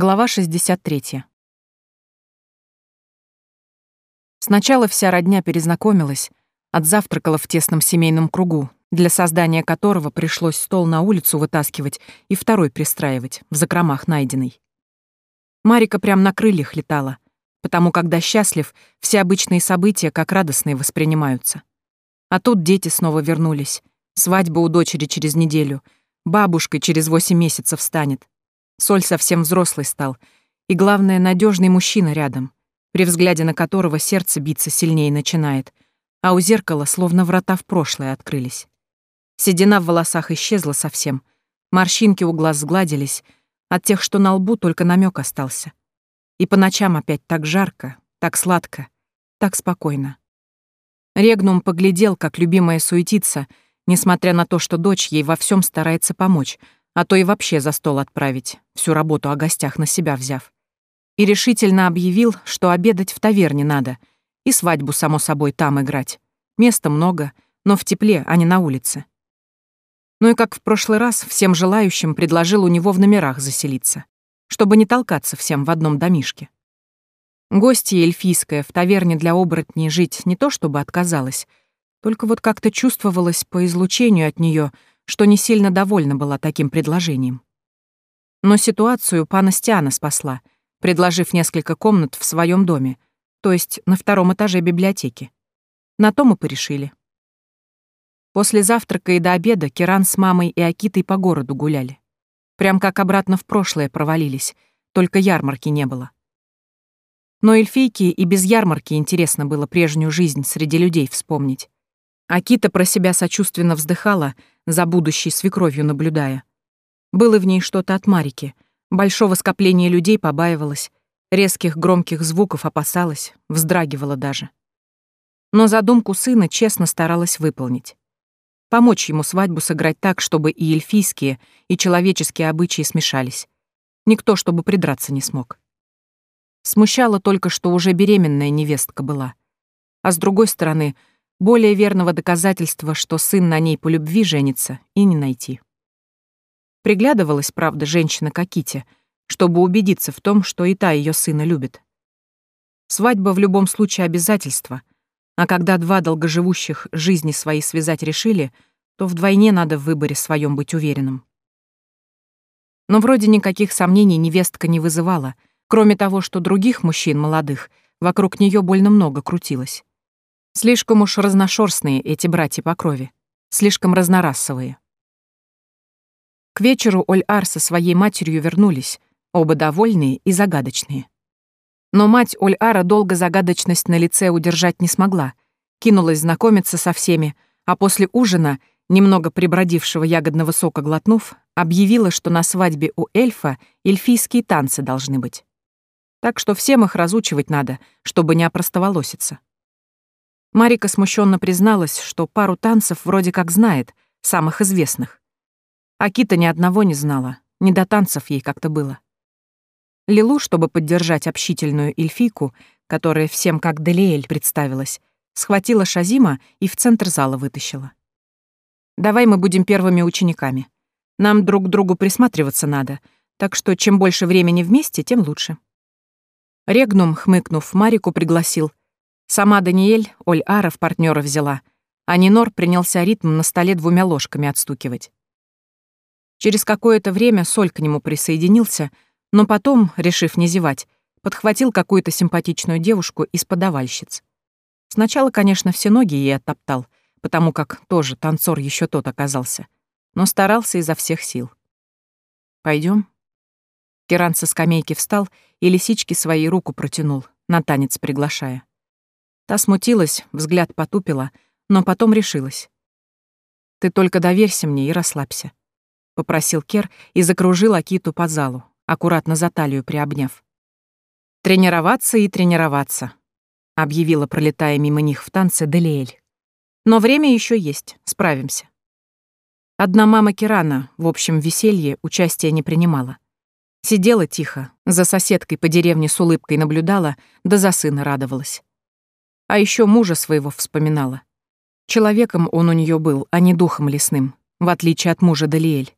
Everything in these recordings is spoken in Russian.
Глава 63. Сначала вся родня перезнакомилась, отзавтракала в тесном семейном кругу, для создания которого пришлось стол на улицу вытаскивать и второй пристраивать, в закромах найденный. Марика прям на крыльях летала, потому когда счастлив, все обычные события как радостные воспринимаются. А тут дети снова вернулись. Свадьба у дочери через неделю, бабушкой через восемь месяцев станет. Соль совсем взрослый стал. И главное, надежный мужчина рядом, при взгляде на которого сердце биться сильнее начинает, а у зеркала словно врата в прошлое открылись. Седина в волосах исчезла совсем, морщинки у глаз сгладились, от тех, что на лбу только намек остался. И по ночам опять так жарко, так сладко, так спокойно. Регнум поглядел, как любимая суетится, несмотря на то, что дочь ей во всем старается помочь — а то и вообще за стол отправить, всю работу о гостях на себя взяв. И решительно объявил, что обедать в таверне надо, и свадьбу, само собой, там играть. Места много, но в тепле, а не на улице. Ну и как в прошлый раз, всем желающим предложил у него в номерах заселиться, чтобы не толкаться всем в одном домишке. Гостья эльфийская в таверне для оборотней жить не то чтобы отказалась, только вот как-то чувствовалось по излучению от нее, что не сильно довольна была таким предложением. Но ситуацию пана Стиана спасла, предложив несколько комнат в своем доме, то есть на втором этаже библиотеки. На то мы порешили. После завтрака и до обеда Киран с мамой и Акитой по городу гуляли. Прям как обратно в прошлое провалились, только ярмарки не было. Но эльфийке и без ярмарки интересно было прежнюю жизнь среди людей вспомнить. Акита про себя сочувственно вздыхала, за будущей свекровью наблюдая. Было в ней что-то от Марики. Большого скопления людей побаивалась, резких громких звуков опасалась, вздрагивала даже. Но задумку сына честно старалась выполнить. Помочь ему свадьбу сыграть так, чтобы и эльфийские, и человеческие обычаи смешались. Никто, чтобы придраться не смог. Смущало только, что уже беременная невестка была. А с другой стороны, более верного доказательства, что сын на ней по любви женится, и не найти. Приглядывалась, правда, женщина к Аките, чтобы убедиться в том, что и та ее сына любит. Свадьба в любом случае обязательство, а когда два долгоживущих жизни свои связать решили, то вдвойне надо в выборе своем быть уверенным. Но вроде никаких сомнений невестка не вызывала, кроме того, что других мужчин молодых вокруг нее больно много крутилось. Слишком уж разношерстные эти братья по крови, слишком разнорасовые. К вечеру Оль-Ар со своей матерью вернулись, оба довольные и загадочные. Но мать Оль-Ара долго загадочность на лице удержать не смогла, кинулась знакомиться со всеми, а после ужина, немного прибродившего ягодного сока глотнув, объявила, что на свадьбе у эльфа эльфийские танцы должны быть. Так что всем их разучивать надо, чтобы не опростоволоситься. Марика смущенно призналась, что пару танцев вроде как знает, самых известных. Акита ни одного не знала, не до танцев ей как-то было. Лилу, чтобы поддержать общительную эльфийку, которая всем как Делиэль представилась, схватила Шазима и в центр зала вытащила. «Давай мы будем первыми учениками. Нам друг к другу присматриваться надо, так что чем больше времени вместе, тем лучше». Регнум, хмыкнув, Марику пригласил, Сама Даниэль Оль-Ара в партнера взяла, а Нинор принялся ритм на столе двумя ложками отстукивать. Через какое-то время Соль к нему присоединился, но потом, решив не зевать, подхватил какую-то симпатичную девушку из подавальщиц. Сначала, конечно, все ноги ей оттоптал, потому как тоже танцор еще тот оказался, но старался изо всех сил. Пойдем. Керан со скамейки встал и лисички своей руку протянул, на танец приглашая. Та смутилась, взгляд потупила, но потом решилась. «Ты только доверься мне и расслабься», — попросил Кер и закружил Акиту по залу, аккуратно за талию приобняв. «Тренироваться и тренироваться», — объявила, пролетая мимо них в танце Делиэль. «Но время еще есть, справимся». Одна мама Кирана, в общем веселье, участия не принимала. Сидела тихо, за соседкой по деревне с улыбкой наблюдала, да за сына радовалась. А еще мужа своего вспоминала. Человеком он у нее был, а не духом лесным, в отличие от мужа Далиэль.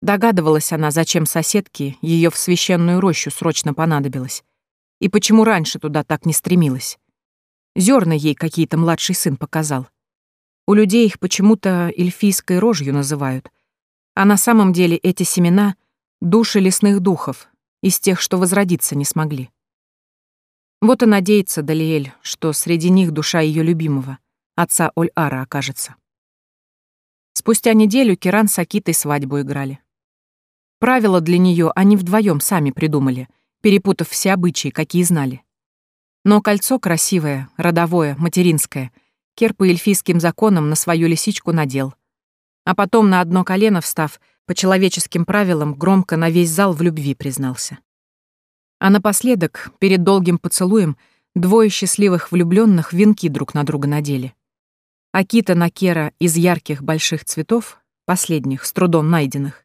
Догадывалась она, зачем соседке ее в священную рощу срочно понадобилось. И почему раньше туда так не стремилась. Зерна ей какие-то младший сын показал. У людей их почему-то эльфийской рожью называют. А на самом деле эти семена — души лесных духов, из тех, что возродиться не смогли. Вот и надеется Далиэль, что среди них душа ее любимого, отца Оль-Ара, окажется. Спустя неделю Киран с Акитой свадьбу играли. Правила для нее они вдвоем сами придумали, перепутав все обычаи, какие знали. Но кольцо красивое, родовое, материнское, Кер по эльфийским законам на свою лисичку надел. А потом на одно колено встав, по человеческим правилам громко на весь зал в любви признался. А напоследок, перед долгим поцелуем, двое счастливых влюбленных венки друг на друга надели. Акита на Кера из ярких больших цветов, последних, с трудом найденных,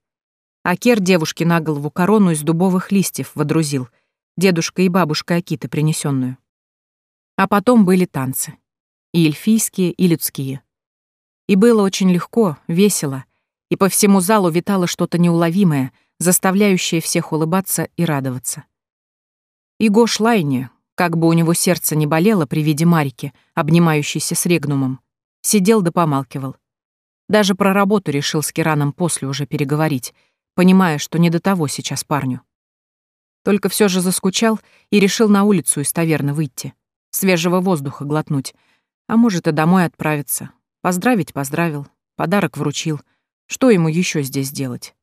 а Кер девушке на голову корону из дубовых листьев водрузил, дедушка и бабушка Акиты принесенную. А потом были танцы. И эльфийские, и людские. И было очень легко, весело, и по всему залу витало что-то неуловимое, заставляющее всех улыбаться и радоваться. И Гош Лайне, как бы у него сердце не болело при виде Марики, обнимающейся с Регнумом, сидел да помалкивал. Даже про работу решил с Кираном после уже переговорить — понимая, что не до того сейчас парню. Только все же заскучал и решил на улицу из таверны выйти, свежего воздуха глотнуть, а может и домой отправиться. Поздравить поздравил, подарок вручил. Что ему еще здесь делать?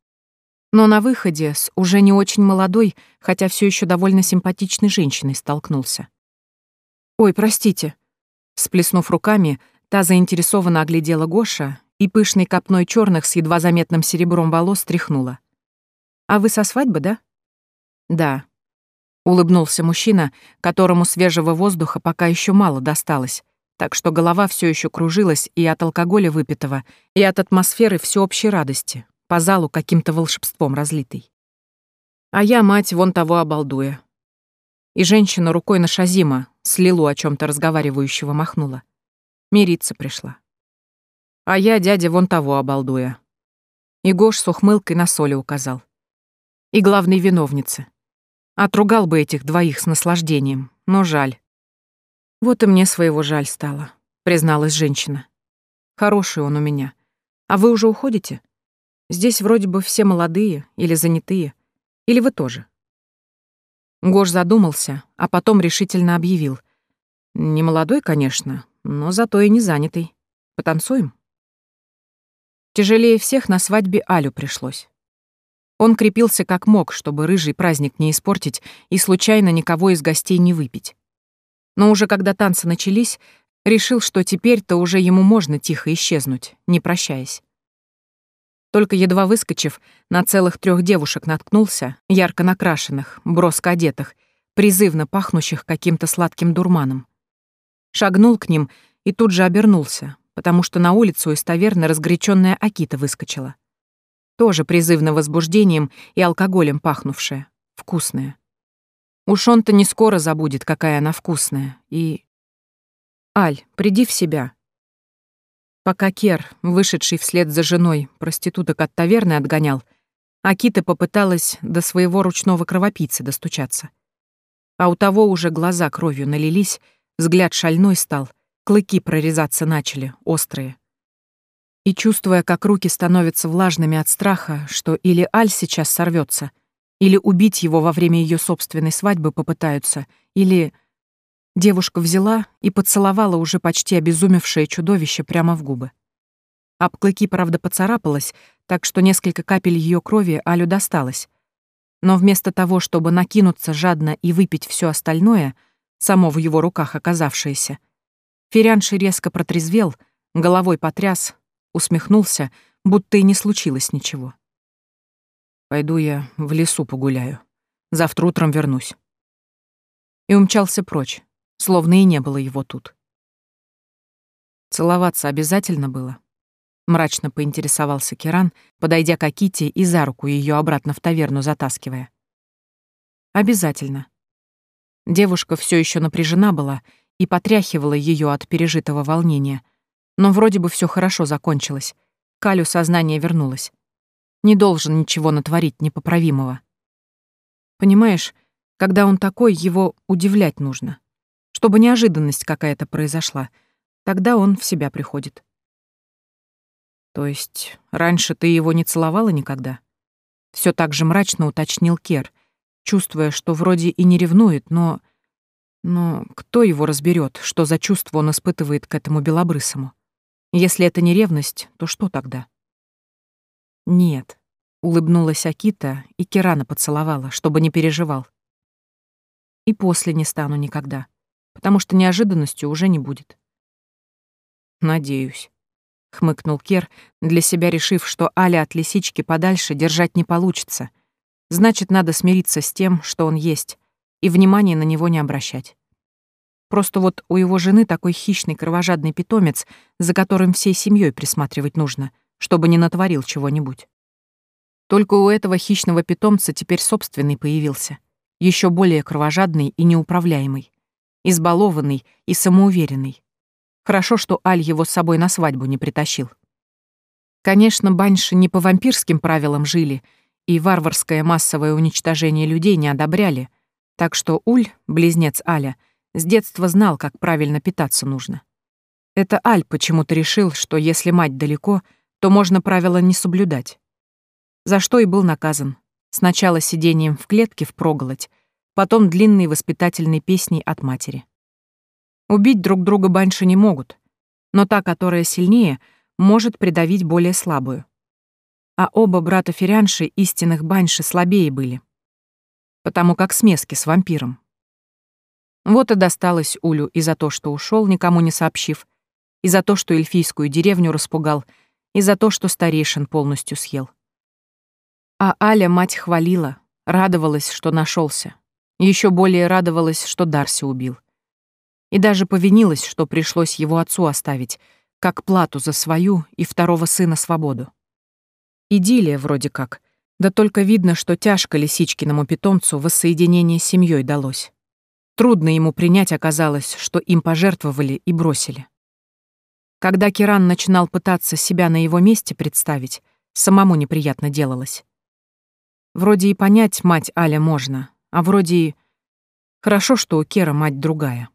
Но на выходе с уже не очень молодой, хотя все еще довольно симпатичной женщиной столкнулся. «Ой, простите», Всплеснув руками, та заинтересованно оглядела Гоша и пышной копной черных с едва заметным серебром волос тряхнула. «А вы со свадьбы, да?» «Да», — улыбнулся мужчина, которому свежего воздуха пока еще мало досталось, так что голова все еще кружилась и от алкоголя выпитого, и от атмосферы всеобщей радости, по залу каким-то волшебством разлитой. А я мать вон того обалдуя. И женщина рукой на Шазима, с Лилу о чем то разговаривающего махнула. Мириться пришла. А я дядя вон того обалдуя. И Гош с ухмылкой на соли указал и главной виновницы. Отругал бы этих двоих с наслаждением, но жаль. Вот и мне своего жаль стало, призналась женщина. Хороший он у меня. А вы уже уходите? Здесь вроде бы все молодые или занятые. Или вы тоже? Гош задумался, а потом решительно объявил. Не молодой, конечно, но зато и не занятый. Потанцуем? Тяжелее всех на свадьбе Алю пришлось. Он крепился как мог, чтобы рыжий праздник не испортить и случайно никого из гостей не выпить. Но уже когда танцы начались, решил, что теперь-то уже ему можно тихо исчезнуть, не прощаясь. Только едва выскочив, на целых трех девушек наткнулся, ярко накрашенных, броско одетых, призывно пахнущих каким-то сладким дурманом. Шагнул к ним и тут же обернулся, потому что на улицу из таверны разгоряченная Акита выскочила. Тоже призывно возбуждением и алкоголем пахнувшая. Вкусная. Уж он-то не скоро забудет, какая она вкусная. И... Аль, приди в себя. Пока Кер, вышедший вслед за женой, проституток от таверны отгонял, Акита попыталась до своего ручного кровопийца достучаться. А у того уже глаза кровью налились, взгляд шальной стал, клыки прорезаться начали, острые. И чувствуя, как руки становятся влажными от страха, что или Аль сейчас сорвется, или убить его во время ее собственной свадьбы попытаются, или... Девушка взяла и поцеловала уже почти обезумевшее чудовище прямо в губы. Об клыки, правда, поцарапалась, так что несколько капель ее крови Алю досталось. Но вместо того, чтобы накинуться жадно и выпить все остальное, само в его руках оказавшееся, Ферянши резко протрезвел, головой потряс, усмехнулся, будто и не случилось ничего. «Пойду я в лесу погуляю. Завтра утром вернусь». И умчался прочь, словно и не было его тут. Целоваться обязательно было. Мрачно поинтересовался Керан, подойдя к Аките и за руку ее обратно в таверну затаскивая. Обязательно. Девушка все еще напряжена была и потряхивала ее от пережитого волнения — но вроде бы все хорошо закончилось. Калю сознание вернулось. Не должен ничего натворить непоправимого. Понимаешь, когда он такой, его удивлять нужно. Чтобы неожиданность какая-то произошла. Тогда он в себя приходит. То есть раньше ты его не целовала никогда? Все так же мрачно уточнил Кер, чувствуя, что вроде и не ревнует, но... Но кто его разберет, что за чувство он испытывает к этому белобрысому? Если это не ревность, то что тогда? Нет, улыбнулась Акита и Кирана поцеловала, чтобы не переживал. И после не стану никогда, потому что неожиданностью уже не будет. Надеюсь хмыкнул Кер, для себя решив, что Аля от лисички подальше держать не получится. Значит, надо смириться с тем, что он есть, и внимания на него не обращать. Просто вот у его жены такой хищный кровожадный питомец, за которым всей семьей присматривать нужно, чтобы не натворил чего-нибудь. Только у этого хищного питомца теперь собственный появился, еще более кровожадный и неуправляемый, избалованный и самоуверенный. Хорошо, что Аль его с собой на свадьбу не притащил. Конечно, баньши не по вампирским правилам жили, и варварское массовое уничтожение людей не одобряли, так что Уль, близнец Аля, с детства знал, как правильно питаться нужно. Это Аль почему-то решил, что если мать далеко, то можно правила не соблюдать. За что и был наказан. Сначала сидением в клетке впроголодь, потом длинной воспитательной песней от матери. Убить друг друга баньши не могут, но та, которая сильнее, может придавить более слабую. А оба брата Ферянши истинных баньши слабее были, потому как смески с вампиром. Вот и досталось Улю и за то, что ушел, никому не сообщив, и за то, что эльфийскую деревню распугал, и за то, что старейшин полностью съел. А Аля мать хвалила, радовалась, что нашелся. Еще более радовалась, что Дарси убил и даже повинилась, что пришлось его отцу оставить, как плату за свою и второго сына свободу. Идиллия вроде как, да только видно, что тяжко лисичкиному питомцу воссоединение с семьей далось. Трудно ему принять оказалось, что им пожертвовали и бросили. Когда Киран начинал пытаться себя на его месте представить, самому неприятно делалось. Вроде и понять мать Аля можно, а вроде и... Хорошо, что у Кера мать другая.